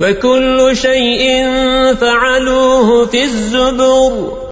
وكل شيء فعلوه في الزبر.